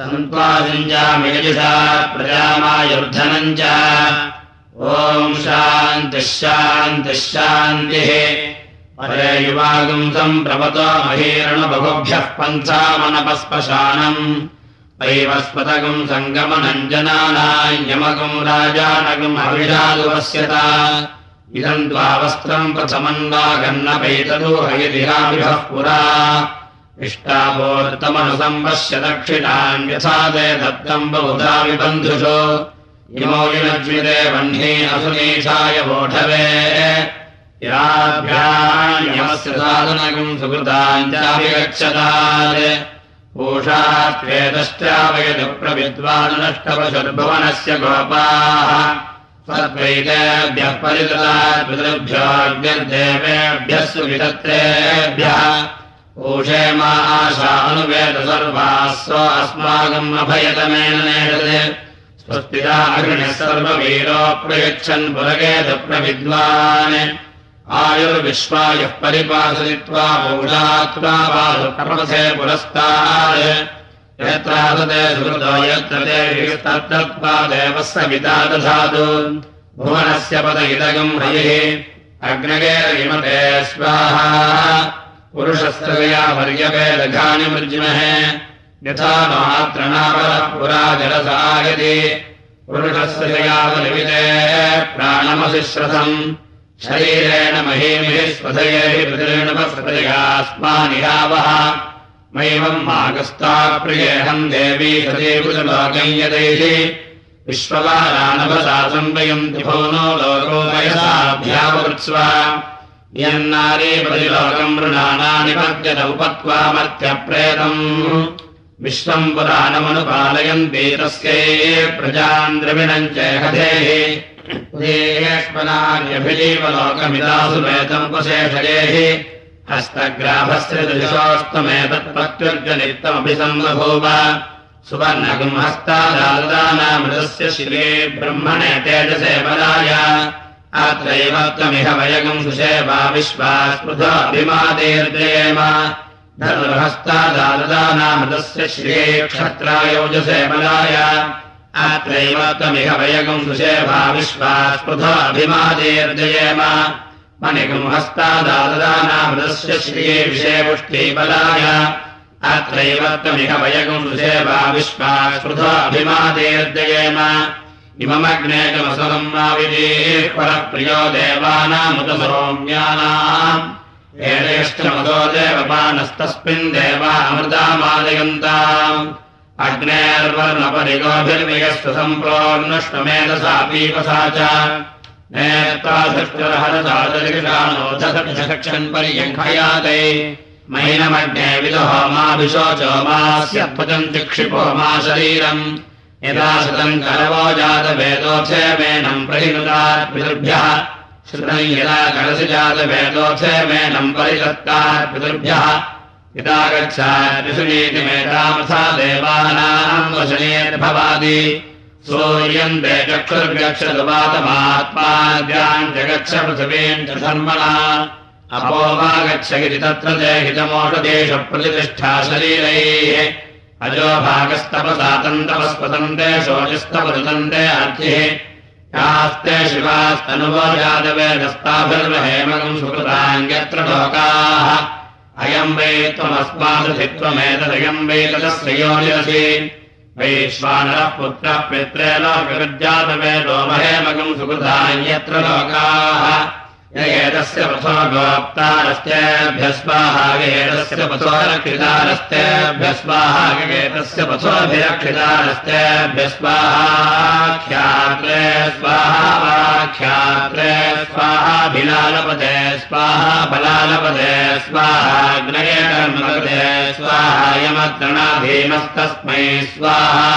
सन्त्वासञ्जामियजुषा प्रजामायुर्धनम् च ॐ शान्तिः शान्तिः शान्तिः। परे युवागुम् सम्प्रवतो महीरणबहुभ्यः पन्थामनपस्पशानम् वैवस्पतगम् सङ्गमनम् जनानायमगम् राजानगम् अविषादुपश्यत इदम् द्वावस्त्रम् प्रथमम् वा गन्नपैतदोहयतिराभिभः पुरा इष्टापोर्तमनुसम्पश्य दक्षिणाम् यथा ते दत्तम् बहुधा विबन्धुषो इमो युनज्विते वह्ने असुनीशाय वोढवे। याभ्यान्यमस्य साधनकम् सुकृताञ्चाभिगच्छतात् पूषात्वेदश्चावयतु प्रविद्वानुनष्टपशुर्भुवनस्य गोपाः। सुवितत्रेभ्यः पूषे मा आशा अनुवेद सर्वाः स्व अस्माकम् स्वस्तिदा अग्निः सर्ववीरो प्रयच्छन् पुरगेतु प्रविद्वान्। आयुर्विश्वायुः परिपासयित्वा पूषात्वा पादुप्रपथे पुरस्तात्। यत्रासते सुहृदो यत्र तत्तत्त्वा देवः सविता दधातु। भुवनस्य पद इदगम् हयिः अग्नगेरविमते स्वाहा पुरुषस्तया वर्यवेदघानि मृज्महे यथा मात्रणापरः पुरा जलसायति पुरुषस्य जयावलिमिते प्राणमसि श्रथम् शरीरेण महीमिः स्वधयैः प्रतिर्णपस्पदयास्मानिहावः मैवम् मागस्ता प्रियेऽहम् देवी यदैः। विश्ववारानभसा सम्पयन्ति भो नो लोकोमयसाभ्यावृत्स्व यन्नारी प्रतिलोकम् मृणानानिपद्यत उपत्वामर्थ्यप्रेतम्। विश्वम् पुराणमनुपालयन्ति तस्यै प्रजाम् द्रविणम् च हधेः ेष्मनान्यभिजीवलोकमिदासु वेदमुपशेषयेः हस्तग्राभस्य दृशोस्तमेतत्प्रत्युर्जनित्यमपि सम्बभूव सुवर्णकम् हस्तादादानामृतस्य शिवे ब्रह्मणे तेजसे बलाय अत्रैव त्वमिह वयगम् सुषेवा विश्वास्पृथाभिमादेर्जयेम धनुर्हस्तादादानामृतस्य श्रिये क्षत्रायोजसे बलाय। अत्रैव त्वमिह वयगम् सुषेवा विश्वास्पृथाभिमादेर्जयेम मणिगम् हस्तादादानामृतस्य श्रिये विषयपुष्टिबलाय अत्रैव त्वमिह वयगम् सुषेवा विश्वास्पृथाभिमादेर्जयेम इममग्नेकमसलम् माविदेः परप्रियो देवानामुदसौम्यानाम् एतेष्टमतो देवपानस्तस्मिन् देवामृतामादयन्ताम्। अग्नेर्वर्णपरिगोभिर्वियस्तु सम्प्रोर्णष्टमेधसा पीपसा च। नेत्राधृष्टरहरसादरिषाणोधक्षन्पर्यङ्खयाते मैनमग्ने विदहोमाभिशोचो मास्य त्वचम् चिक्षिपो मा शरीरम् यदा श्रुतम् करवो जातवेदोऽथे मेनम् पितृभ्यः। श्रुतम् यदा कलसि जातवेदोऽथे मेनम् परिदत्तात् पितृभ्यः। यदा गच्छादिषुनीतिमेतामथा देवानाम् वशनेर्भवादि सूर्यम् ते चक्षुर्गच्छतुपातमात्माद्याम् जगच्छ पृथिवीम् च धर्मणा। अपो वा गच्छ इति तत्र ते हितमोषदेशप्रतिष्ठा शरीरैः अजो भागस्तपसातन्तपस्पतन्ते शोचिस्तपदन्ते अर्थिः यास्ते शिवास्तनुवो यादवेदस्ताभिर्वहेमकम् सुकृताङ्ग्यत्र लोकाः अयम् वै त्वमस्मादधि त्वमेतदयम् वै तदश्रयोनिरसि वैश्वानरः पुत्रः पित्रे लोकगज्जातवेदो महेमकम् सुकृतान्यत्र लोकाः एतस्य पथो गोप्तारस्तेभ्यस्वाहागेतस्य पथोरक्षितारस्तेभ्यस्वाहागेतस्य पथोभिरक्षितारस्तेभ्यस्वाहाख्यात्रे स्वाहाभिलालपदे स्वाहा स्वाहाग्नये कर्मपदे स्वाहायमत्रणाधीमस्तस्मै स्वाहा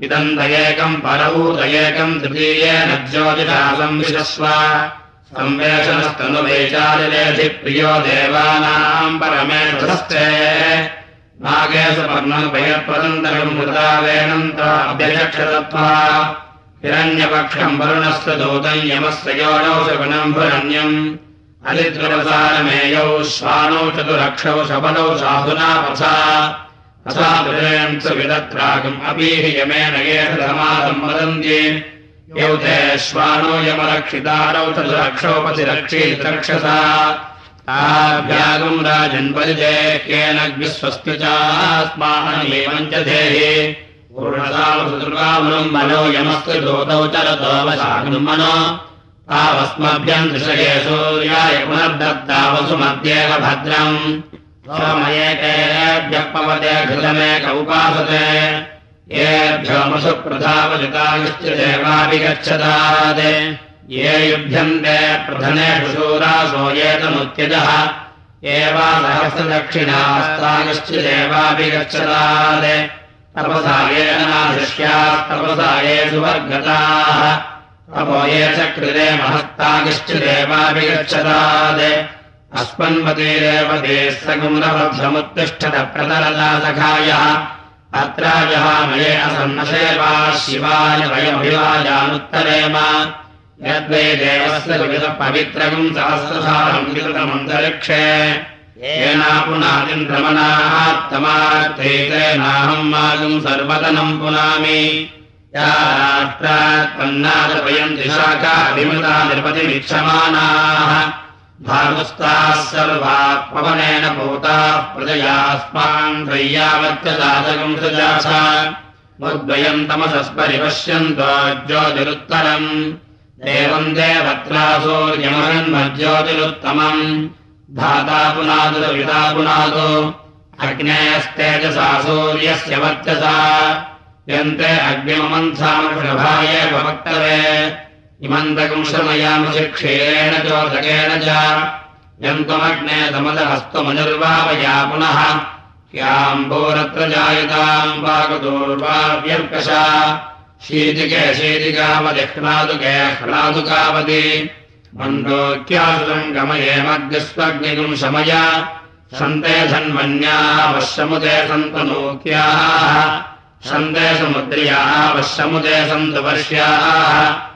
दिवश्चिदम् दातुकमामुदानटपामुपस्थेमवर्ध इदन्तयेकम् परभूतयेकम् तृतीयेन ज्योतिषासम् विशस्व। संवेशनस्तनुवेचारिलेधिप्रियो देवानाम् परमेष्ठस्ते नागेशपर्णपयप्रदन्तरम् मृतावेणन्ताभ्यक्षतत्वा हिरण्यपक्षम् वरुणस्य दूतम् यमस्य योनौ शकुनम् भुरण्यम् अलिद्रवसारमेयौ श्वानौ चतुरक्षौ शबलौ साधुना पथा विदत्रागम् अपीः यमेन येषमादम् वदन्ति। यौ ते श्वानो यमरक्षितारौ चतुरक्षौपतिरक्षीत् रक्षसा आभ्यागम् राजन्परिते केन विश्वस्ति चास्मानमेवम् च धेहि। पूर्णतावसुदुर्गामनम् मनो यमस्ति दूतौ तावस्मभ्यम् दृशये सूर्याय पुनर्दत्तावसुमध्येव भद्रम् सोमयेतेभ्यः घृतमेक उपासते। येभ्योमसु प्रधावजुतायुश्च देवाभिगच्छतात् ये युभ्यन्ते प्रधनेषु शूरासो ये तमुत्यजः एवा सहस्रदक्षिणास्तायुश्च देवाभिगच्छतात् तपसायेनाशिष्यास्तपसायेषु वर्गताः तपो ये च कृते महत्तागिश्च देवाभिगच्छतात् वयमभिवाजानुत्तरेम यद्वै देवस्य पवित्रकम् सहस्रसारम् येनापुनादिन्द्रमणात्तमार्थेतेनाहम् मागम् सर्वतनम् पुनामि। या राष्ट्रात्पन्नादपयन्ति शाखाभिमृता निर्पतिमिच्छमानाः भागस्ताः सर्वाः पवनेन भूताः प्रजयास्मान् त्रय्यावत्यदातकम् सजाथ मुद्वयम् तमसस्परिपश्यन्तो ज्योतिरुत्तरम् देवम् देवत्रासूर्यमहन्मज्योतिरुत्तमम् धाता पुनादुरविता पुनादो अग्नेयस्तेजसा सूर्यस्य वर्चसा यन्ते अग्निममन्थामृषभाय भवक्तवे इमन्तकम् श्रमयामशिक्षेण चोदकेन च। यन्तमग्ने तमदहस्तमनिर्वावया पुनः। याम्बोरत्र जायताम् पाकदोर्वाव्यर्कषा शीतिके शीतिकावदिह्नादुके ह्नादुकावति मन्दोक्यासुतम् गमयेमग्निस्वग्निगुम् शमय सन्ते धन्वन्यावश्यमुदे सन्तनोक्याः। सन्दे समुद्र्याः वश्यमुदे सन्तु वर्ष्याः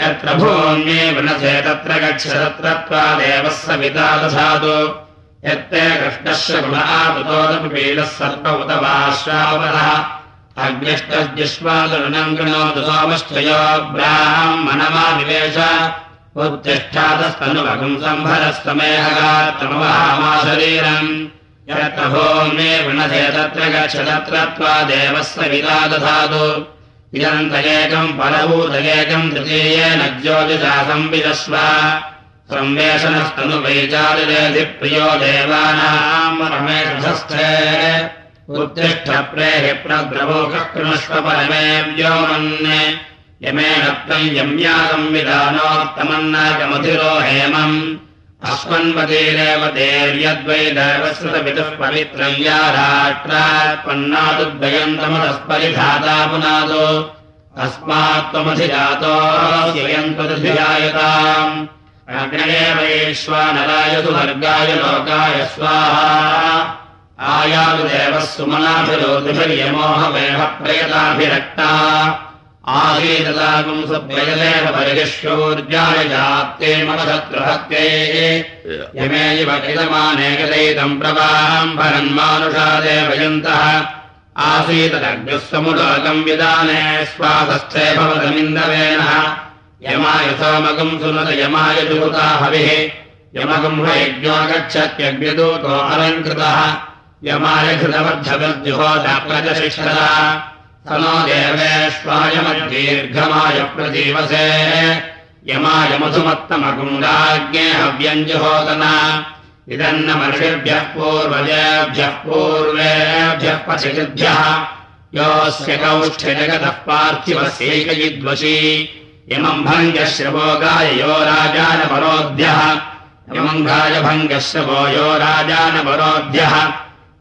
यत्र भूम्ये वनसे तत्र गच्छ तत्र त्वादेवः सविता दधातु। यत्ते कृष्णस्य गुणातुतोदपीलः सर्प उत उत्तिष्ठातस्तनुभगम् सम्भरस्तमेहगात्रमवहामा शरीरम् यत्र भूम्ये वृणसे तत्र गच्छ तत्र त्वादेवः सविता दधातु इदन्तयेकम् परभूतयेकम् तृतीयेन ज्योतिषा संविदस्व। संवेशनस्तनुवैचारिरेधिप्रियो देवानाम् रमेशस्थे उत्तिष्ठप्रेहि प्रद्रवोकः कृणस्व परमे व्योमन् यमेन त्वम् यम्यागम् विधानोत्तमन्नागमधिरो हेमम् अस्मन्वतीरेव देर्यद्वै दैवश्रुतपितुः पवित्रम् या राष्ट्रात्पन्नादुद्वयम् तमदस्परिधाता पुनादो। अस्मात्त्वमधिजातो ययम् त्वदधिजायताम् अग्नये वैश्वानराय सुवर्गाय लोकाय स्वाहा। आयातु देवः सुमनाभिरोधिभिर्यमोहमेह प्रयताभिरक्ता परिगिष्योर्जाय जात्ते मम शत्रुहत्यै। यमे इव किलमानेकदैतम् प्रवाहम् भरन्मानुषादेव यन्तः आसीदग्निः समुलोकम् विदाने स्वासस्थे भवतमिन्दवेनः सोमगम् सुनत यमाय दूता हविः। यमगम् यज्ञो गच्छत्यग्निदूतो अलङ्कृतः। यमाय घृतवर्धवद्युहोदाप्रजशिष्टः स नो देवेष्वायमद्दीर्घमाय प्रतीवसे यमाय मधुमत्तमकुण्डाज्ञे हव्यञ्जुहोदन। इदन्न मर्षिभ्यः पूर्वजेभ्यः पूर्वेभ्यः पचितिभ्यः योऽस्य कौष्ठ्यजगतः पार्थिवस्यैकयिद्वशी यमम् भङ्गश्रवो गाययो राजानपरोध्यः यमम् गायभङ्गश्रवो यो राजानपरोध्यः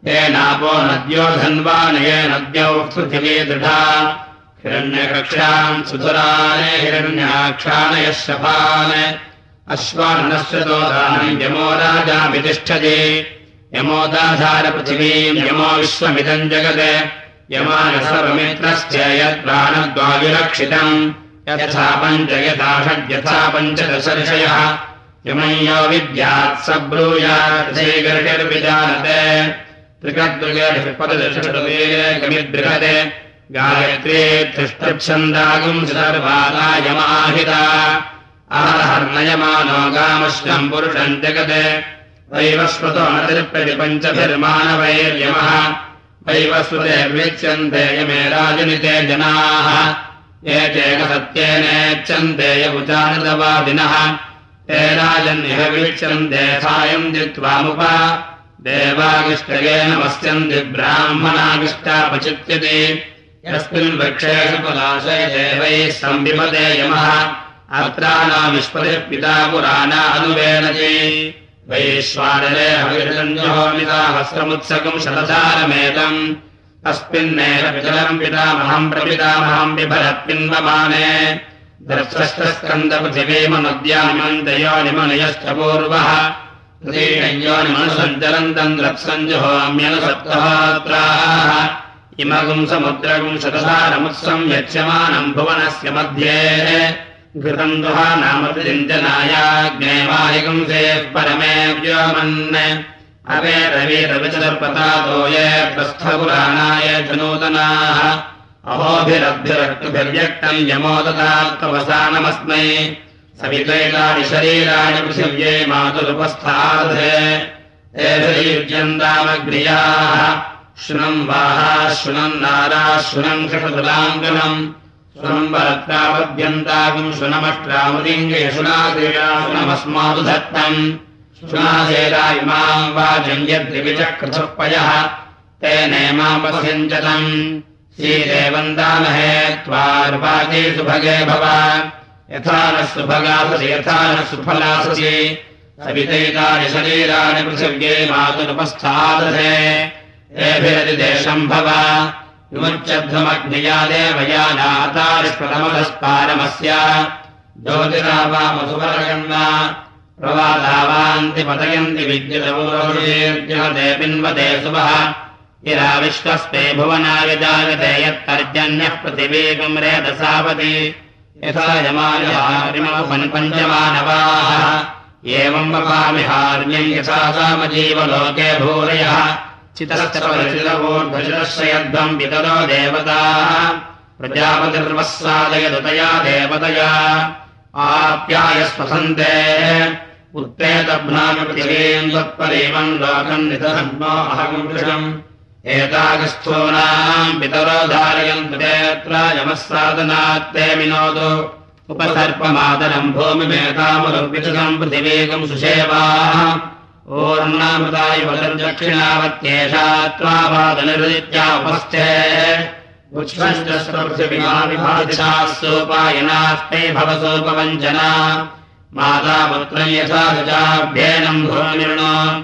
येनापो नद्यो धन्वानये नद्यौ पृथिवी दृढा। हिरण्यकक्षान् सुधुराने हिरण्याक्षाणयः शफान् अश्वानश्वतोदानम् यमो राजाभितिष्ठते यमोदाधारपृथिवीम् यमो विश्वमिदम् जगत्। यमानसर्वमित्रस्य यत्प्राणद्वायुरक्षितम् यथा पञ्च यथा षड्यथा पञ्चदशर्षयः यमय्यो विद्यात् स ब्रूयार्षैगर्षिर्विजानते त्रिकद्विगमिद्बृहते गायत्रे आहर्नयमानो गामश्रम् पुरुषम् जगत् वैवस्वतो नतिर्प्रतिपञ्चभिर्मानवैर्यमः वैवस्वतेर्विच्यन्ते यमे राजनिते जनाः ये चेकसत्येनेच्छन्ते यवुचानदवादिनः ते राजन्यः वीक्षन्ते सायम् जित्वामुप देवागिष्टयेन वस्यन्ति ब्राह्मणागिष्टापचित्यते। यस्मिन् वृक्षेषु पलाशय देवैः संविपदे यमः। अत्राणाविष्पतिः पिता पुराणा अनुवेदते। वैश्वानरे हविर्जन्योमिता हस्रमुत्सकम् शतसारमेतम् तस्मिन्नेव पितरम् पितामहम् प्रपितामहम् बिभरत्पिन्वमाने। दर्शस्तस्कन्दपृथिवीमनुद्यानिमन्तयोनिमनयश्च पूर्वः द्रत्सञ्जुहोम्यनुसप्तहोत्राः इमगुम् समुद्रगुम् शतसारमुत्सम् यच्यमानम् भुवनस्य मध्ये। घृतम् दुहा से परमे व्योमन् अवे रविरविचदर्पतातो ये प्रस्थपुराणाय च नूतनाः अहोभिरद्भिरक्तुभिर्व्यक्तम् यमोदतात्तवसानमस्मै सवितैलानि शरीराणि पृथिव्ये मातुरुपस्थादे एभिर्युज्यन्तामग्र्याः शृणम् वाहा शृणम् कृषतुलाङ्गनम् शुनम्बरत्रापद्यन्ताकम् शुनमष्ट्रामुलिङ्गयशुनाशेराशुनमस्मादु धत्तम् शुनाशेरा इमाम् वाजम् यद्विचक्रथुपयः तेनेमापस्यञ्चतम् श्रीदेवन्दामहे त्वार्वाचेषु भगे भव यथा नः सुभगाससि यथा नः सुफलाससि सवितैतानि शरीराणि पृथिव्ये मातुरुपस्थादसे एभिरतिदेशम् भव विमुच्यध्वमग्निया देवयानातारिष्प्रथमधस्पारमस्य ज्योतिरावामसुवरगण्वा प्रवादावान्ति पतयन्ति विद्युतपूर्वते पिन्वते इरा विश्वस्ते भुवनाय जायते यत्तर्जन्यः पृथिवीकम् रेदसावति यथा यमानपञ्चमानवाः एवम् वपामि हार्यम् यथा सामजीवलोके भूरयः चितश्चरवोर्भजश्रयध्वम् पितरो देवताः। प्रजापतिर्वस्सादयदतया देवतया। आप्यायस्वसन्ते। उत्पेतभ्नामपृथिवीम् त्वत्परीमम् लोकम् नितधन्मो अहम् कृषम् एतागस्थूनाम् पितरो धारयन्तु तेऽत्र यमः साधनात्ते विनोदु उपसर्पमादरम् भूमिमेतामुरुविचतम् पृथिवीकम् सुषेवाः। उपस्थे। सोपायनास्ते भवसोपवञ्चना। माता गजाभ्येनम् भूमिर्णो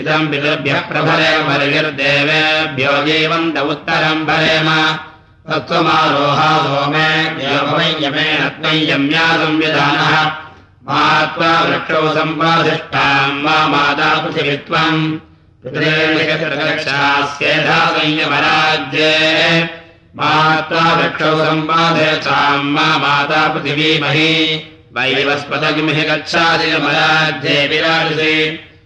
इदम् पितृभ्यः प्रभरे वर्गिर्देवेभ्यो जीवन्त उत्तरम् भरेम तत्त्वमारोहा सोमे यमेन त्वय्यम्या संविधानः मा त्वा वृक्षौ सम्पादिष्टाम् वा माता पृथिवित्वम्। पितरेणस्येधा संयमराज्ये मात्वा वृक्षौ सम्पादय साम् मा माता पृथिवीमहि वैवस्पदगिमिहि गच्छादिमराध्ये विराजसे।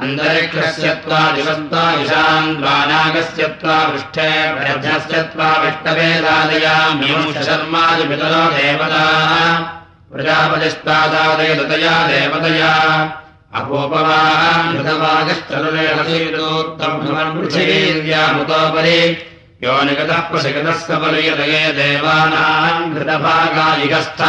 अन्तरिक्षस्य त्वा दिवस्त्वा विशान्त्वानागस्य त्वा पृष्ठे प्रज्ञस्य त्वा विष्टवेदादयाम्यमुष्टशर्मासि पितरो देवताः। प्रजापतिस्त्वासादयदया देवतया। अपोपवागश्चरुपृथिवीर्यामुतोपरि यो निगतः प्रसिगतस्य पर्यतये देवानाम् घृतभागायुगस्थ।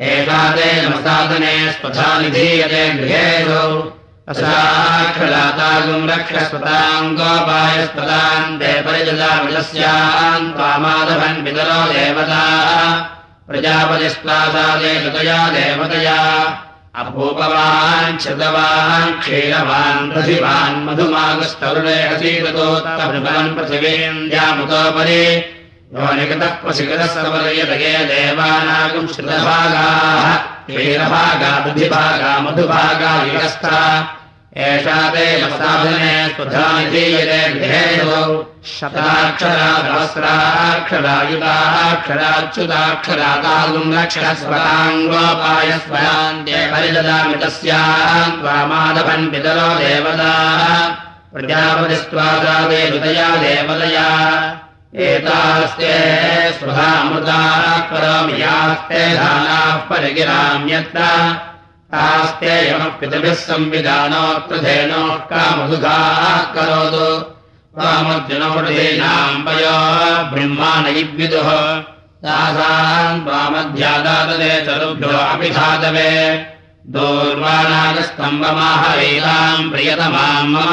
एषा ते नमसादने स्वधा निधीयते गृहेषु असाखलातागुम् रक्षस्पदाम् गोपायस्पदाम् ते परिजलामजस्याम् पितरो देवता। प्रजापतिस्त्वासादे देवतया। क्षतवान् क्षीरवान् मधुमागस्तरुणे पृथिवेन्द्यामुतोपरि। प्रसिगतः देवानागुम् श्रुतभागाः क्षीरभागा पृथिभागा मधुभागा युगस्था एषा ते स्वरान्ते परिददामि तस्याम् त्वामादभन् पितरो देवताः। प्रजापतिस्त्वादादे हृदया देवतया एतास्ते स्वधामृताः करोमि यास्ते दानाः परिगिराम्यत्र तास्तेयमः पितृभिः संविधानोऽत्र धेनोः कामधुघाः करोतु। तासाम् त्वामध्यादातदे चरुभ्यो अपि धातवे दूर्वाणागस्तम्भमाहवेदाम् प्रियतमाम् मम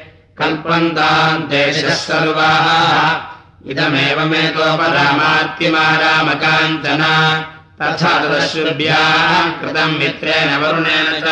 कल्पन्ताम् देशः सर्वाः इदमेवमेतोपरामात्रिमारामकाञ्चन तथा तदश्रुभ्याः कृतम् मित्रेण वरुणेन च।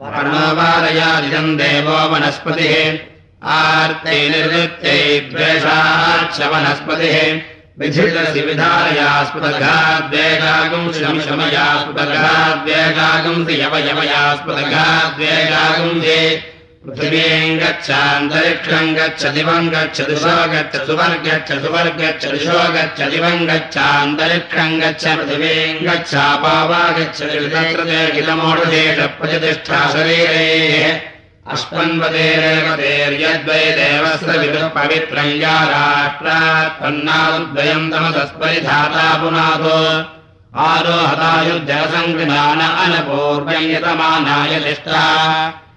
वर्णोपादयादिजम् देवो वनस्पतिः। आर्ते निर्वृत्ते द्वेषाच्च वनस्पतिः। विधिरसि विधारयास्पदघाद्वेगागुंसि शमयास्पदघाद्वेगागुंसि यवयवयास्पदघाद्वेगागुंसि पृथिवीम् गच्छान्तरिक्षम् गच्छ दिवम् गच्छ दिशो गच्छ सुवर्गच्छ सुवर्गच्छ दिशो गच्छ दिवम् गच्छान्तरिक्षम् गच्छ किलमोढदेश प्रतिष्ठा शरीरेः अश्वन्वतेरेवतेर्यद्वै देवस्य विदुः पवित्रम् या राष्ट्रात् पन्नादुद्वयम् तमसस्परिधाता पुनातो आरोहतायुर्जनसङ्कृदान अनपूर्वम् यतमानाय तिष्ठा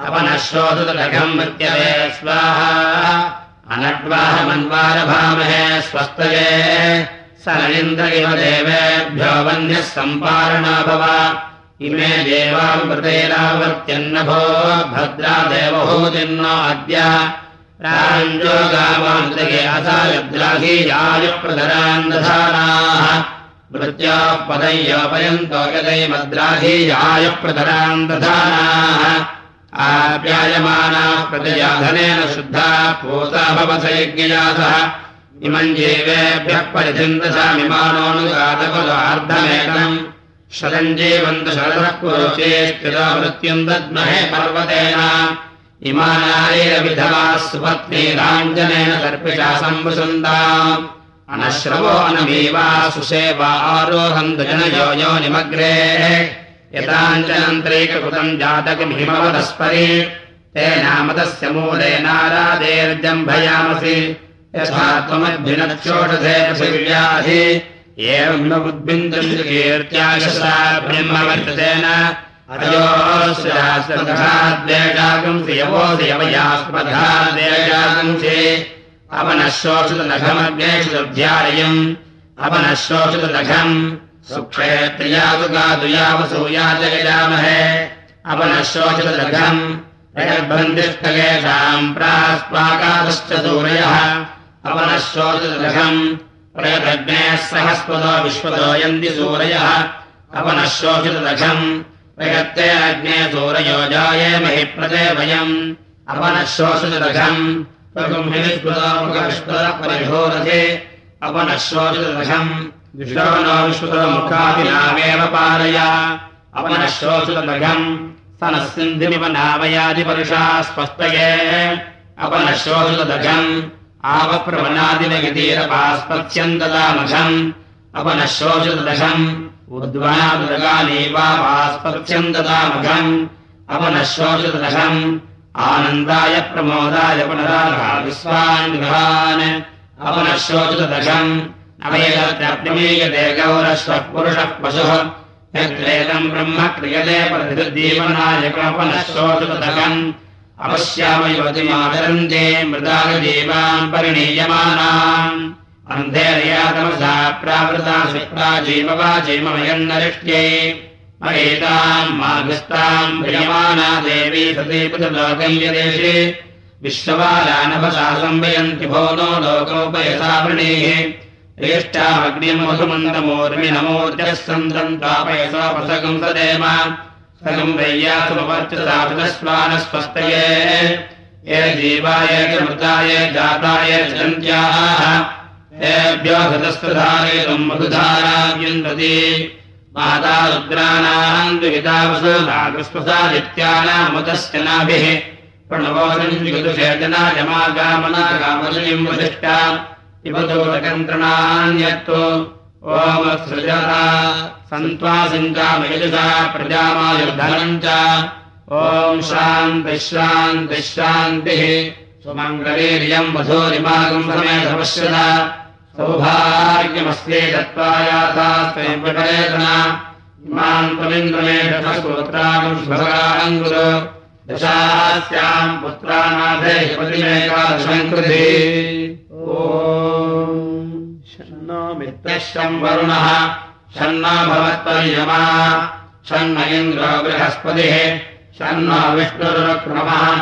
अपनश्रोतुतघम् मृत्यवे स्वाहा। अनड्वाहमन्वारभामहे स्वस्तये। स नलिन्द्र इव देवेभ्यो वन्यः सम्पारणो भव इमे देवामृतेरावर्त्यन्नभो भद्रा देवभूतिर्न अद्य। प्राञ्जोगामान्द्रगे मृत्याः पदय्योपयन्तो यदै मद्राधीयायप्रधरान् दधानाः आप्यायमानाः प्रजयाधनेन शुद्धा पूता भवसयज्ञया सह। इमम् जीवेभ्यः परिचिन्दसामिमानोऽनुगादकुलार्धमेकम् शरम् जीवन्तु शरदः मृत्युम् दद्महे पर्वतेन। इमानायैरविधवा सुपत्नीराञ्जनेन सर्पिषा सम्वसन्दा अनश्रवो अनमीवा सुसेवा आरोहन्तु जनयो निमग्रे मूले यथा त्वमद्भिनक्षोषधे पृथिव्याधि एवम् न उद्बिन्दम् कीर्त्याशसा ब्रह्मवर्ततेन। अयोस्यास्पधाद्वेषागंसि यवोसि यवयास्पधाद्वेषागंसि अपनश्रोषितलघमग्नेषुध्यायम् अपनश्रोषितलघम् सुक्षेत्रियादुगादुयावसूया जगजामहे अपनश्रोषितलघम् प्रयद्बन्दिष्टकेषाम् प्रास्पाकादश्च सूरयः अपनश्रोषितलघम् प्रयदग्नेः सहस्पदो विश्वतो यन्ति सूरयः। अपनश्रोषितलघम् प्रयत्ते अग्ने सूरयो जाये महि प्रदे वयम् अपनश्रोषितलघम् परिभोरथे अपनश्रोचितदघम् अपनश्रोचितदघम् नावयादिपरुषा स्पष्टये। अपनश्रोचितदघम् आवप्रवनादिनगतीरपास्पत्स्यम् ददामघम् अपनश्रोचितदघम् उद्वनादुरगानीवापास्पत्स्यम् ददामघम् अपनश्रोचितदघम् आनन्दाय प्रमोदाय पुनराधा विश्वान् गृहान्। अपनश्रोचितदशम् अवैलत्यप्यमीयते गौरश्वः पुरुषः पशुः यत्रेदम् ब्रह्म क्रियते प्रतिदीवनायकमपनश्रोचितदकम् अपश्याम युवतिमाचरन्ते मृदागदेवान् परिणीयमानाम् अन्धेर्यातमसा प्रावृता शुक्ला जीववा जीवमयन्नरिष्ट्यै। मयेताम् माघस्ताम् प्रियमाना देवी सतीपृतलोकैयदेशे विश्ववालानभसा संवयन्ति भो नो लोकोपयसा वृणेः। सगम् वैयासुमवर्चितापितस्वानस्वस्तये ये जीवाय मृताय जाताय जन्त्याः तेभ्यो हृतस्तधारयितुम् मधुधाराव्यन्दति माता रुद्राणाम् द्विहितावसोदाकृष्पसादित्यानामुदस्य नाभिः प्रणवोदञ्जुगतुषेचनायमागामनागामलिम् वसिष्ठा इवदोदकन्त्रणान्यत्तो ओमसृजता सन्त्वा सञ्चामयजुषा प्रजामायुर्धनम् च ॐ शान्तिः शान्तिः। शान्तिः सुमङ्गलीर्यम् वधूरिमागम् समेधपश्यता पतिमेकादशम् कृते षण्णो मित्रश्रम् वरुणः षण्णो भवत्पर्यमा। षण्ण इन्द्रो बृहस्पतिः। षण्णो विष्णुरुक्रमः।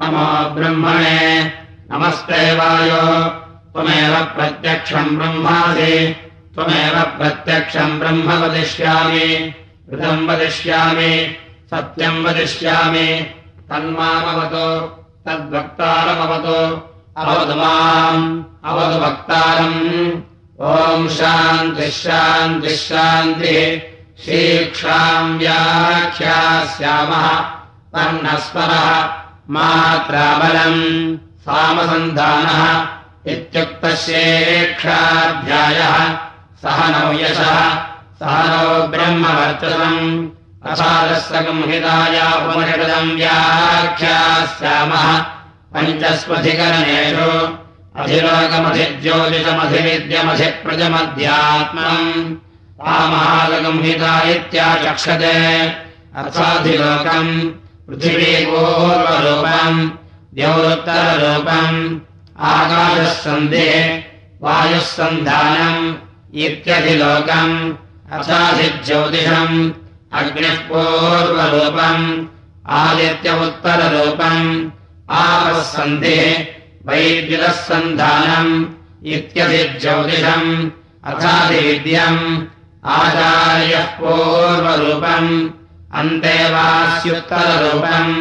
नमो ब्रह्मणे। नमस्ते वायो। त्वमेव प्रत्यक्षम् ब्रह्मासि। त्वमेव प्रत्यक्षम् ब्रह्म वदिष्यामि। ऋतम् वदिष्यामि। सत्यम् वदिष्यामि। तन्मामवतु तद्वक्तारमवतु। अवतु माम्। अवतु वक्तारम् ॐ शान्तिः शान्तिः शान्तिः। शीक्षाम् व्याख्यास्यामः वर्णस्वरः मात्राबलम् सामसन्धानः इत्युक्तस्येक्षाध्यायः सह नौ यशः सह नौ ब्रह्मवर्चसम्। असारस्संहितायापनिषदम् व्याख्यास्यामः। पञ्चस्वधिकरणेषु अधिलोकमधिज्योतिषमधिविद्यमधिप्रजमध्यात्मम् तामहालगंहिता इत्याचक्षते अर्थाधिलोकम् पृथिवीपूर्वरूपम् द्यौरुत्तररूपम् आकाशः सन्धिः वायुः सन्धानम् इत्यधिलोकम् अथाधिज्योतिषम् अग्निः पूर्वरूपम् आदित्य उत्तररूपम् आपःसन्धिः वैद्युतः सन्धानम् इत्यधिज्योतिषम् अथादिविद्यम् आचार्यः पूर्वरूपम् अन्तेवास्युत्तररूपम्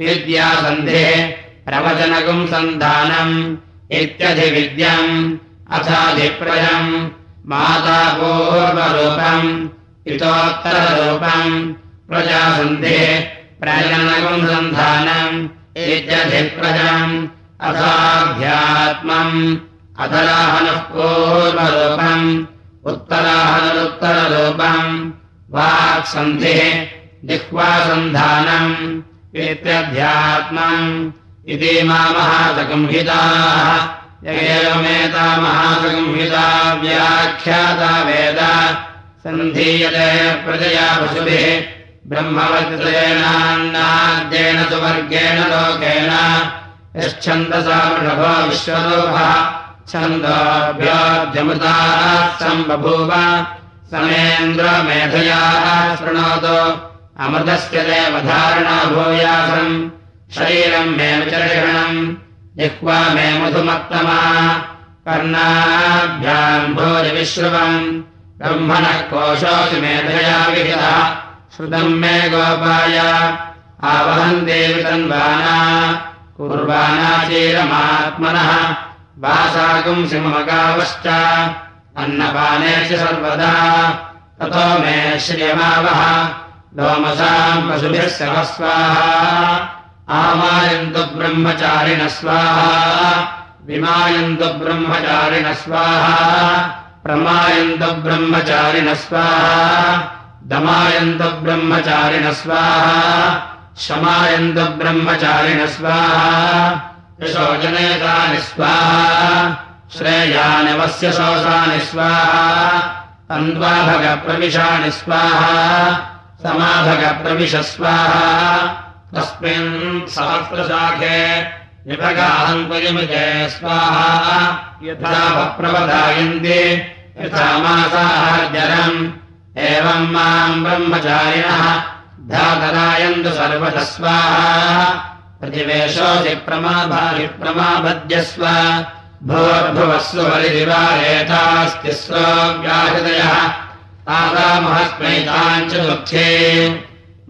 विद्यासन्धिः प्रवचनकुम् सन्धानम् इत्यधिविद्यम् अथाधिप्रजम् माता पूर्वरूपम् इतोत्तररूपम् प्रजासन्धिः प्रजनकुम् सन्धानम् इत्यधिप्रजम् अथाध्यात्मम् अधराहनः पूर्वरूपम् उत्तराहनुत्तररूपम् वाक्सन्धिः जिह्वासन्धानम् इत्यध्यात्मम् इति मा महासगंहिताः। एवमेता महासगंहिता व्याख्याता वेद। सन्धीयते प्रजया पशुभिः ब्रह्मवद्येनान्नाद्येन सुवर्गेण लोकेन यच्छन्दसा वृषभो विश्वरूपः छन्दोभ्योऽध्यमृताः सम्बभूव समेन्द्रमेधयाः शृणोतु। अमृतस्य देवधारणा भूयासम्। शरीरम् मे विचर्षणम्। जिह्वा मे मधुमत्तमा। कर्णाभ्याम् भोजविश्रुवम् ब्रह्मणः कोशोऽसि मेधया विहितः। श्रुतम् मे गोपाय। आवहम् देवि कुर्वाणाचीरमात्मनः वासाकुम् सिंहगावश्च अन्नपाने च सर्वदा। ततो मे श्रियमावः। लोमसाम् पशुभिः सह स्वाहा आमायन्तु ब्रह्मचारिण स्वाहा। विमायन्तु ब्रह्मचारिण स्वाहा। प्रमायन्तु ब्रह्मचारिण स्वाहा। दमायन्तु ब्रह्मचारिण स्वाहा शमायन्तु ब्रह्मचारिण स्वाहा यशोजनेतानि स्वाहा श्रेयानिवस्य शोषानि स्वाहा तन्द्वाभगप्रविशानि स्वाहा समाभगप्रविश स्वाहा तस्मिन् सहस्रशाखे विभगाहङ्कुलिमिते स्वाहा यथा प्रवधायन्ति यथा मासाहार्जरम् एवम् माम् ब्रह्मचारिणः धातरायन्तु सर्वतः स्वाहा प्रतिवेशोऽसि प्रमाभारि प्रमाभद्यस्व भूर्भुवस्व बलिदिवारेतास्ति स्वव्याहृदयः। तादामहस्मैताम् च दुःखे।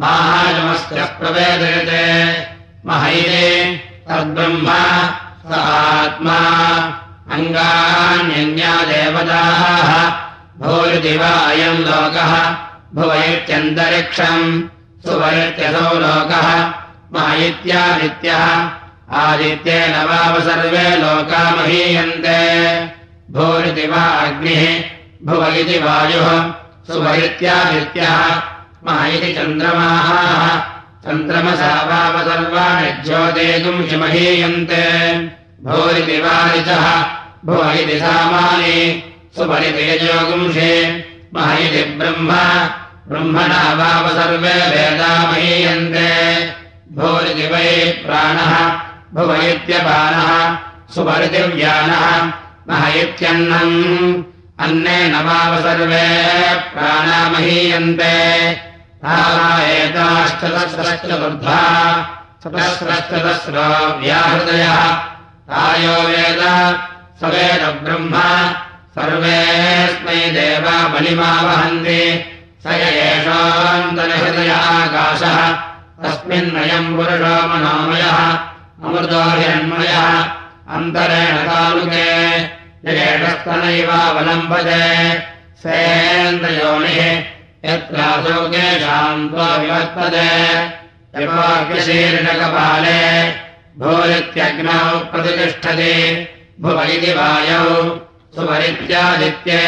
माहाजमस्य प्रवेदयते। महैरे तद्ब्रह्म स आत्मा। अङ्गान्यन्या देवताः भूरिति वा अयम् लोकः। भुव इत्यन्तरिक्षम् सुवैत्यसौ लोकः इत्यादित्यः आदित्येन वाव सर्वे लोका महीयन्ते। भूरिति वा अग्निः भुव इति वायुः। सुव इत्यादित्यः मह इति चन्द्रमाः। चन्द्रमसा वाव सर्वाणि ज्योतेतुम् हिमहीयन्ते भूरिति वारिचः भुव इति सामानि। सुपरितेजोगुंषे मह इति ब्रह्म ब्रह्मणा वाव सर्वे वेदामहीयन्ते भूरिति वै प्राणः भुव इत्यपानः सुपरितिव्यानः मह इत्यन्नम् अन्नेन वाव सर्वे प्राणामहीयन्ते एताश्चतस्रश्चतुर्धा चतस्रश्चतस्रो व्याहृदयः। तायो वेद स वेद ब्रह्म सर्वेऽस्मै देवा बलिमावहन्ति स आकाशः तस्मिन्नयम् पुरुषो मनोमयः अमृतो हिरण्मयः अन्तरेण तालुके यजेषस्तनैवावलम्बते सेन्द्रयोनिः यत्राशोकेषाम् त्वा विवर्तते। भूरित्यग्नौ प्रतिष्ठति। भुव इति वायौ सुवरित्यादित्ये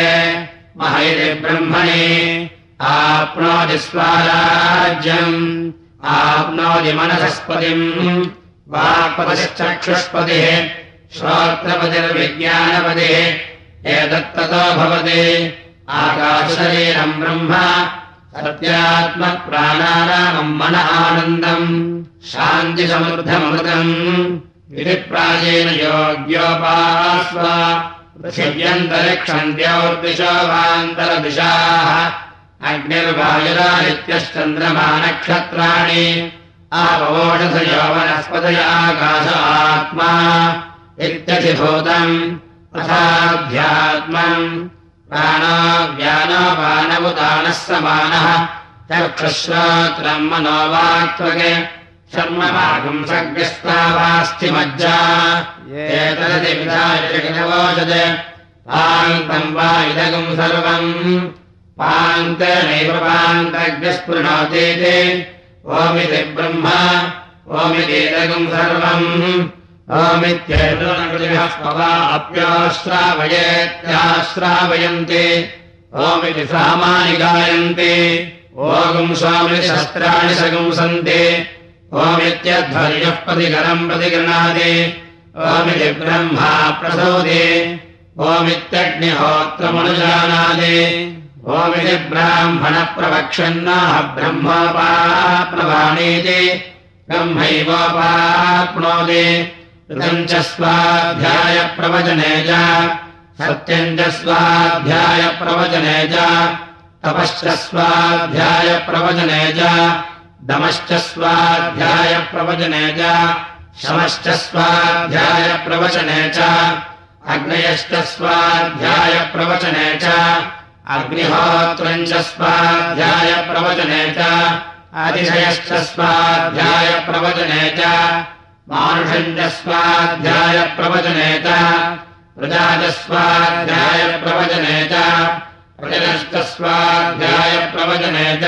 मह इति ब्रह्मणि आप्नोति स्वाराज्यम् आप्नोति मनसस्पतिम् वाक्पतिश्चक्षुष्पतिः श्रोत्रपतिर्विज्ञानपतिः एतत्ततो भवति। आकाशशरीरम् ब्रह्म सत्यात्मप्राणानामम् मन आनन्दम् शान्तिसमृद्धमृतम् इति प्राचीन योग्योपास्व पृथिव्यन्तरिक्षन्त्योर्दिशो वान्तरदिशाः अग्निर्वायुरादित्यश्चन्द्रमा नक्षत्राणि आवोषधयो वनस्पतय आकाश आत्मा इत्यधिभूतम् तथाध्यात्मम् प्राणाव्यानपानवुदानः समानः चक्षुश्रोत्रम् मनोवाक्त्वगे शर्मभागम् सग्रस्तावास्थिमज्जा एतदतिविधायजगवोषज पान्तम् वा इदगम् सर्वम् पान्तग्रस्पृणोतीति ओमिति ब्रह्म ओमितीदगम् सर्वम्। ओमित्येतोऽप्याश्रावयेत्याश्रावयन्ति ओमिति सामानि गायन्ति। ओगुम् स्वामिनि शस्त्राणि सगुंसन्ति ओमित्यध्वर्यः प्रतिगरम् प्रतिगृह्णाति। ओमिति ब्रह्मा प्रसौदे। ओमित्यग्निहोत्रमनुजानादि ओमिति ब्राह्मणप्रवक्षन्नाः ब्रह्मोपाप्नवाणीति ब्रह्मैवोपाप्नोति। ऋतम् च स्वाध्यायप्रवचने च सत्यम् च स्वाध्यायप्रवचने च तपश्च स्वाध्यायप्रवचने च दमश्च स्वाध्यायप्रवचने च शमश्च स्वाध्यायप्रवचने च अग्नयश्च स्वाध्यायप्रवचने च अग्निहोत्रम् च स्वाध्यायप्रवचने च अतिशयश्च स्वाध्यायप्रवचने च मानुषम् च स्वाध्यायप्रवचने च प्रजाजस्वाध्यायप्रवचने च प्रजनश्च स्वाध्यायप्रवचने च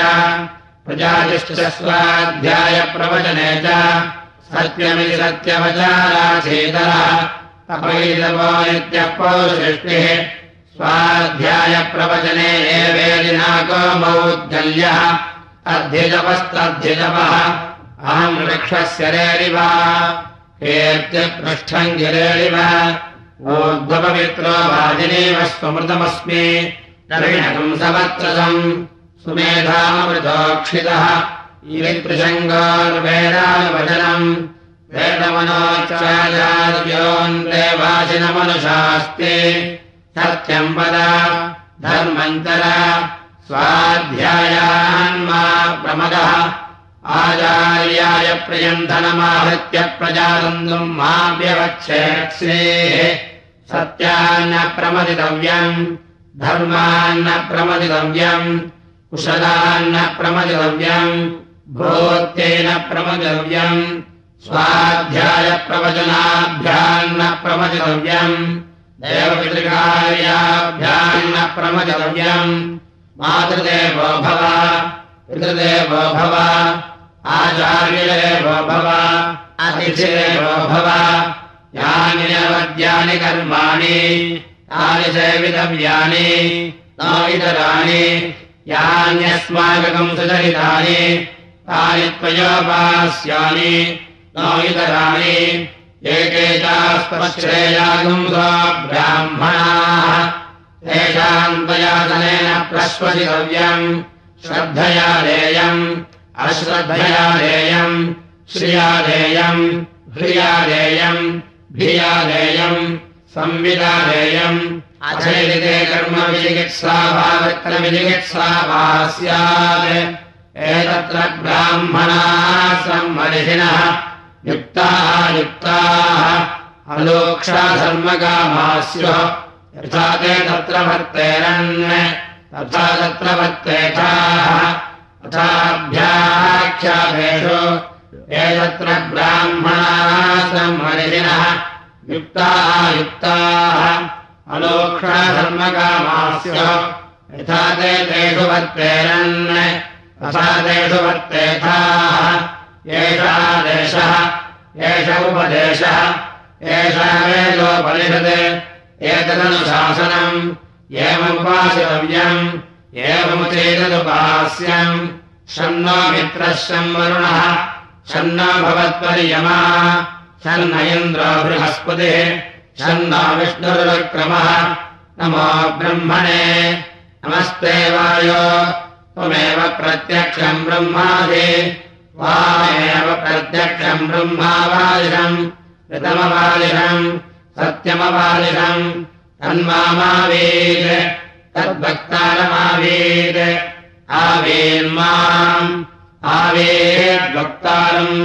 प्रजातिश्च स्वाध्यायप्रवचने च सत्यमिति नित्यः पौरुषष्टिः स्वाध्यायप्रवचने एवेदिनाको मौद्गल्यः अध्यजपस्तध्यजपः अहम् वृक्षस्य रेरिव। कीर्त्यपृष्ठम् गिरेरिव। ऊर्ध्वपवित्रो वाजिनीव स्वमृतमस्मि। नवीनकम् सवत्रसम् सुमेधामृतोक्षितः। देवासिनमनुषास्ति सत्यम् वद धर्मन्तर स्वाध्यायान्मा प्रमदः आचार्याय प्रियम् धनमाहृत्य प्रजानन्दुम् मा व्यवच्छेत्सेः सत्यान्न प्रमदितव्यम् धर्मान्न प्रमदितव्यम् कुशलान्न प्रमदितव्यम् भूत्येन प्रमदितव्यम् स्वाध्यायप्रवचनाभ्यान्न प्रमदितव्यम् प्रमदितव्यम्। मातृदेवो भव पितृदेवो भव आचार्यदेवो भव अतिथिदेवो भव यानि नवद्यानि कर्माणि तानि सेवितव्यानि न इतराणि यान्यस्माकम् सुचरितानि तानि त्वयोपास्यानि न इतराणि एके चास्त्वश्रेयागुम् ब्राह्मणाः प्रश्वसितव्यम् श्रद्धया देयम् अश्रद्धया देयम् श्रिया देयम् ह्रिया देयम् भिया देयम् संविदा देयम् अचलिते कर्म विचिकित्सा वा वृत्तविचिकित्सा वा स्यात् एतत्र ब्राह्मणाः सम्मर्हिणः युक्ताः युक्ताः। अलोक्षाधर्मकामा स्युः यथा ते तत्र वर्तेरन्। तथा तत्र वर्तेथाः तथाभ्याख्यातेषु एतत्र ब्राह्मणाः सम्मर्हिणः युक्ताः युक्ताः। अलोक्षाधर्मकामास्य यथा ते तेषु वर्तेरन्। तथा तेषु वर्तेथाः एषः देशः एष उपदेशः एषः वेदोपनिषत् एतदनुशासनम् एवमुपासितव्यम् एवमुचेतदुपास्यम्। शन्नो मित्रः शम् वरुणः शन्नो भवत्पर्यमा शन्न इन्द्रो बृहस्पतिः शन्नो विष्णुरुक्रमः नमो ब्रह्मणे नमस्ते वायो त्वमेव प्रत्यक्षम् ब्रह्मादि त्वामेव प्रत्यक्षम् ब्रह्मावादिशम् ऋतमवादिशम् सत्यमवादिशम् तन्मामावीत् तद्भक्तारमावीत् आवेन्माम् आवेद्वक्तारम्।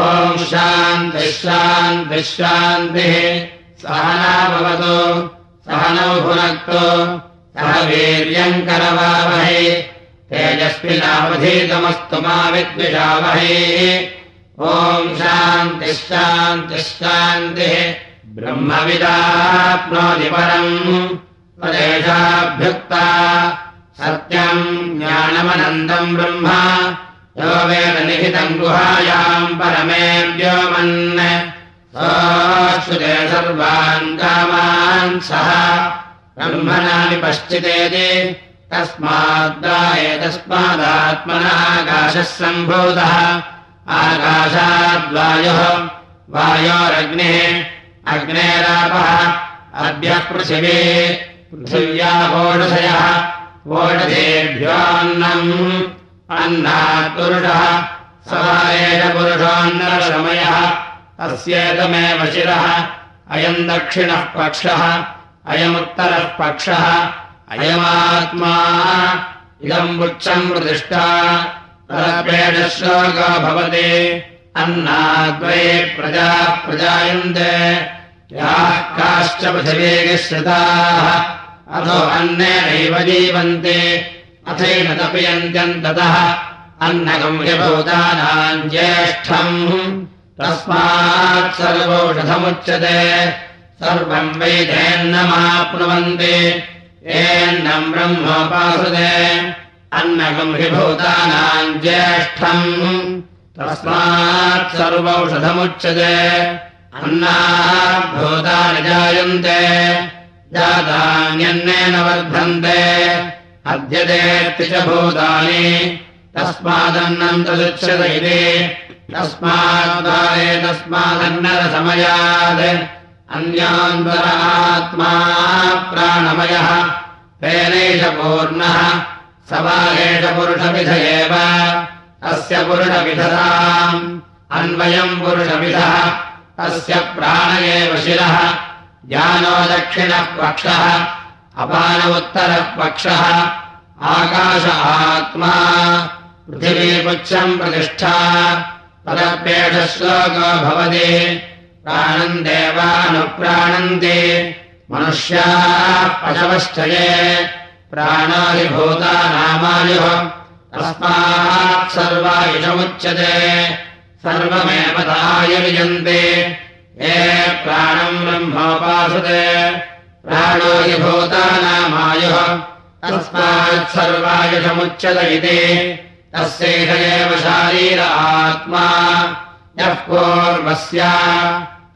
ॐ शान्तिः सहना भवतु सहनौ भुनक्तु सह वीर्यम् करवावहे तेजस्विनावधीतमस्तु मा विद्विषावहे। ॐ शान्तिः ब्रह्मविदाप्नोति परम्। प्रदेशाभ्युक्ता सत्यम् ज्ञानमनन्दम् ब्रह्म। यो वेदनिहितम् गुहायाम् परमे व्योमन् सर्वान् कामान् सह। ब्रह्मणानि पश्चितेति तस्माद्वायेतस्मादात्मनः आकाशः सम्भूतः। आकाशाद्वायोः वायोरग्निः अग्नेरापः अद्य पृथिवी पृथिव्या वोढधयः वोढधेभ्योऽन्नम् अन्नात् पुरुषः स एष पुरुषोऽन्नशमयः अस्येतमेव शिरः अयम् दक्षिणः पक्षः अयमुत्तरः पक्षः अयमात्मा इदम् वृक्षम् प्रतिष्ठा तदपेडश्लोको भवति। अन्नाद्वये प्रजाः प्रजायन्ते याः काश्च पृथिवीः श्रुताः। अथो अन्नेनैव जीवन्ते अथैन तपयन्त्यम् ततः। अन्नकम् ह्यभूतानाम् ज्येष्ठम्। तस्मात् सर्वौषधमुच्यते सर्वम् वैदेन्नमाप्नुवन्ति येन्नम् ब्रह्मोपासुते अन्नकम् ह्यभूतानाम् ज्येष्ठम्। तस्मात् सर्वौषधमुच्यते। अन्नाभूतानि जायन्ते। जातान्यन्नेन वर्धन्ते। अद्यते च भूतानि। तस्मादन्नम् तदुच्यत इति। तस्माद्वारे तस्मादन्नरसमयात् अन्यान्वर प्राणमयः तेनैष पूर्णः स एष पुरुषविध एव अस्य पुरुषविधताम् अन्वयम् पुरुषविधः अस्य प्राण एव शिरः ज्ञानो दक्षिणः पक्षः अपान उत्तरः पक्षः आकाश आत्मा पृथिवीपुच्छम् प्रतिष्ठा पदप्येषश्लोको भवति प्राणम् देवानुप्राणन्ति। मनुष्याः पशवश्चये। प्राणादिभूतानामायुः तस्मात् सर्वायुषमुच्यते सर्वमेव तायुर्यन्ते ये प्राणम् ब्रह्मोपासते। प्राणो हि भूतानामायुः तस्मात् सर्वायुषमुच्यत इति। तस्यैष एव शारीर आत्मा यः पूर्वस्य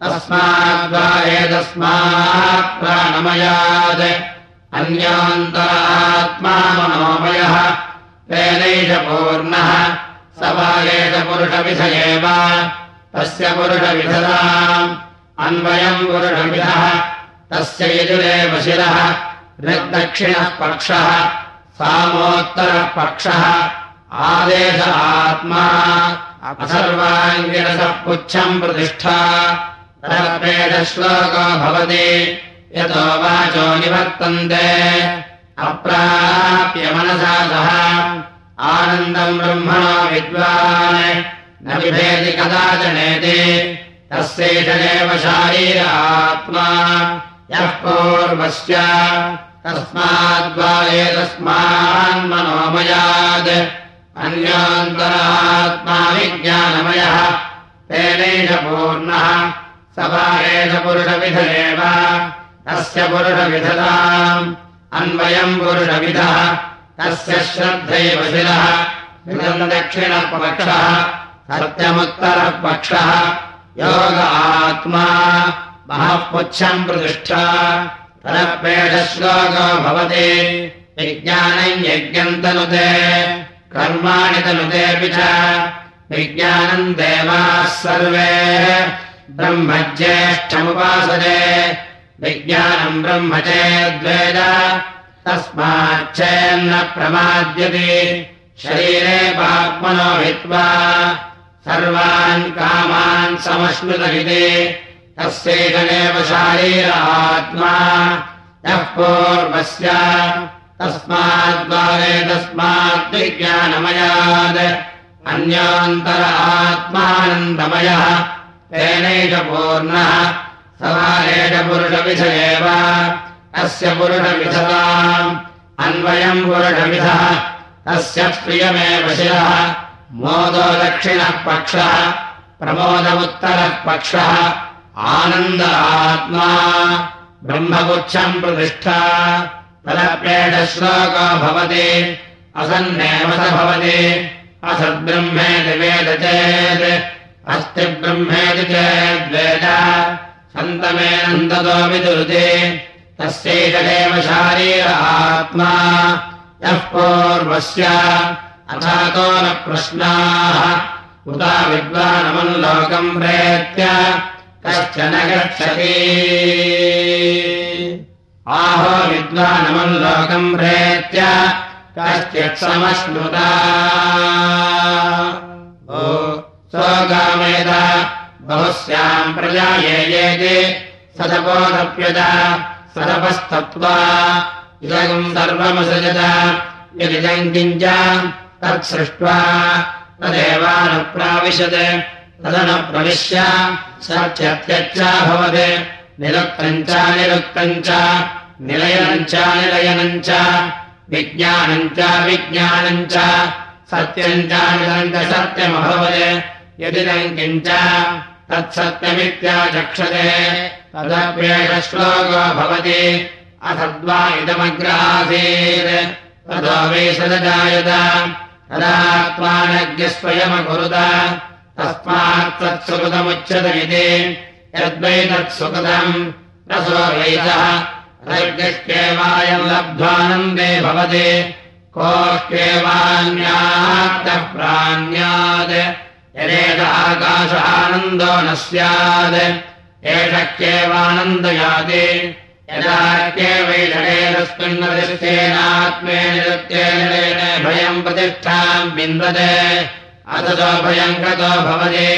तस्माद्वा एतस्मात् प्राणमयात् अन्यान्तर आत्मा मनोमयः तेनैष पूर्णः स वा एष पुरुषविध एव तस्य पुरुषविधताम् अन्वयम् पुरुषविधः तस्य यजुरेव शिरः ऋग्दक्षिणः पक्षः सामोत्तरः पक्षः आदेश आत्मा पुच्छम् प्रतिष्ठा। तदपेदश्लोको भवति। यतो वाचो निवर्तन्ते। अप्राप्य मनसा सह। आनन्दम् ब्रह्मणो विद्वान्। न बिभेति कदाचनेति तस्यैषदेव शारीर आत्मा। यः पूर्वस्य तस्माद्वा एतस्मान्मनोमयात् अन्योन्तरात्मा विज्ञानमयः तेनैष पूर्णः स वा एष पुरुषविध एव तस्य पुरुषविधताम्। अन्वयम् पुरुषविधः। तस्य श्रद्धैव शिरः। दक्षिणः पक्षः सत्यमुत्तरः पक्षः योग आत्मा। महः पुच्छम् प्रतिष्ठा। तदपेषश्लोको भवति। विज्ञानम् यज्ञम् तनुते कर्माणि तनुतेऽपि च विज्ञानम् देवाः सर्वे। ब्रह्मज्येष्ठमुपासते विज्ञानम् ब्रह्म चेद्वेद तस्माच्चेन्न प्रमाद्यते। शरीरे पाप्मनो हित्वा सर्वान् कामान् इति तस्यैकमेव शारीर आत्मा। यः पूर्वस्य तस्माद्वारे तस्मात् विज्ञानमयात् अन्यान्तर आत्मानन्दमयः तेनैष पूर्णः समानेष पुरुषविध एव अस्य पुरुषविधताम्। अन्वयम् पुरुषविधः। तस्य प्रियमेव शिरः। मोदो दक्षिणः पक्षः। प्रमोदमुत्तरः पक्षः आनन्द आत्मा। ब्रह्मगुच्छम् प्रतिष्ठा तदप्येषश्लोको भवति। असन्नेव स भवति। असद्ब्रह्मेति वेद चेत्। अस्ति ब्रह्मेति चेद्वेद सन्तमेनन्दतो विदुरुते। तस्यैतदेव शारीर आत्मा। यः पूर्वस्य अथातो न प्रश्नाः। उता विद्वानमल्लोकम् प्रेत्य कश्चन गच्छति आहो विद्वानमल्लोकम् प्रेत्य कश्चित् समश्नुता स्वगामेद बहुस्याम् प्रजायेयेति सदपोदप्यत सदपस्तत्त्वा इदगम् सर्वमसजत यदिदम् किञ्च तत्सृष्ट्वा तदेवानुप्राविशत् तदनुप्रविश्य सत्यत्यच्चाभवत् निरुक्तम् च निरुक्तम् च निलयनम् च निलयनम् च विज्ञानम् च विज्ञानम् च सत्यम् च निदम् च सत्यमभवत् यदिदम् किञ्च तत्सत्यमित्याचक्षते तदप्येष श्लोको भवति अथद्वा इदमग्रासीत् ततो वै सदजायत तदात्मानज्ञस्वयमकुरुत तस्मात् तत्सुकृतमुच्यत इति यद्वै तत्सुकृतम् रसो वैतः रज्ञश्चेवायम् लब्ध्वानन्दे भवति कोऽह्येवान्यात्तः प्राण्यात् यदेत आकाश आनन्दो न स्यात् एष क्येवानन्दयाति यदा निरुक्तेन भयम् प्रतिष्ठाम् बिन्दते अततो भयम् गतो भवति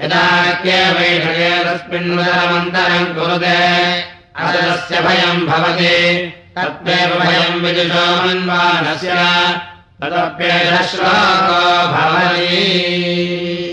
यदा के वैषये अन्तरम् कुरुते अचरस्य भयम् भवति तत्रैव भयम् विजयोमन्वानस्य तदप्ययः श्लाको भवति।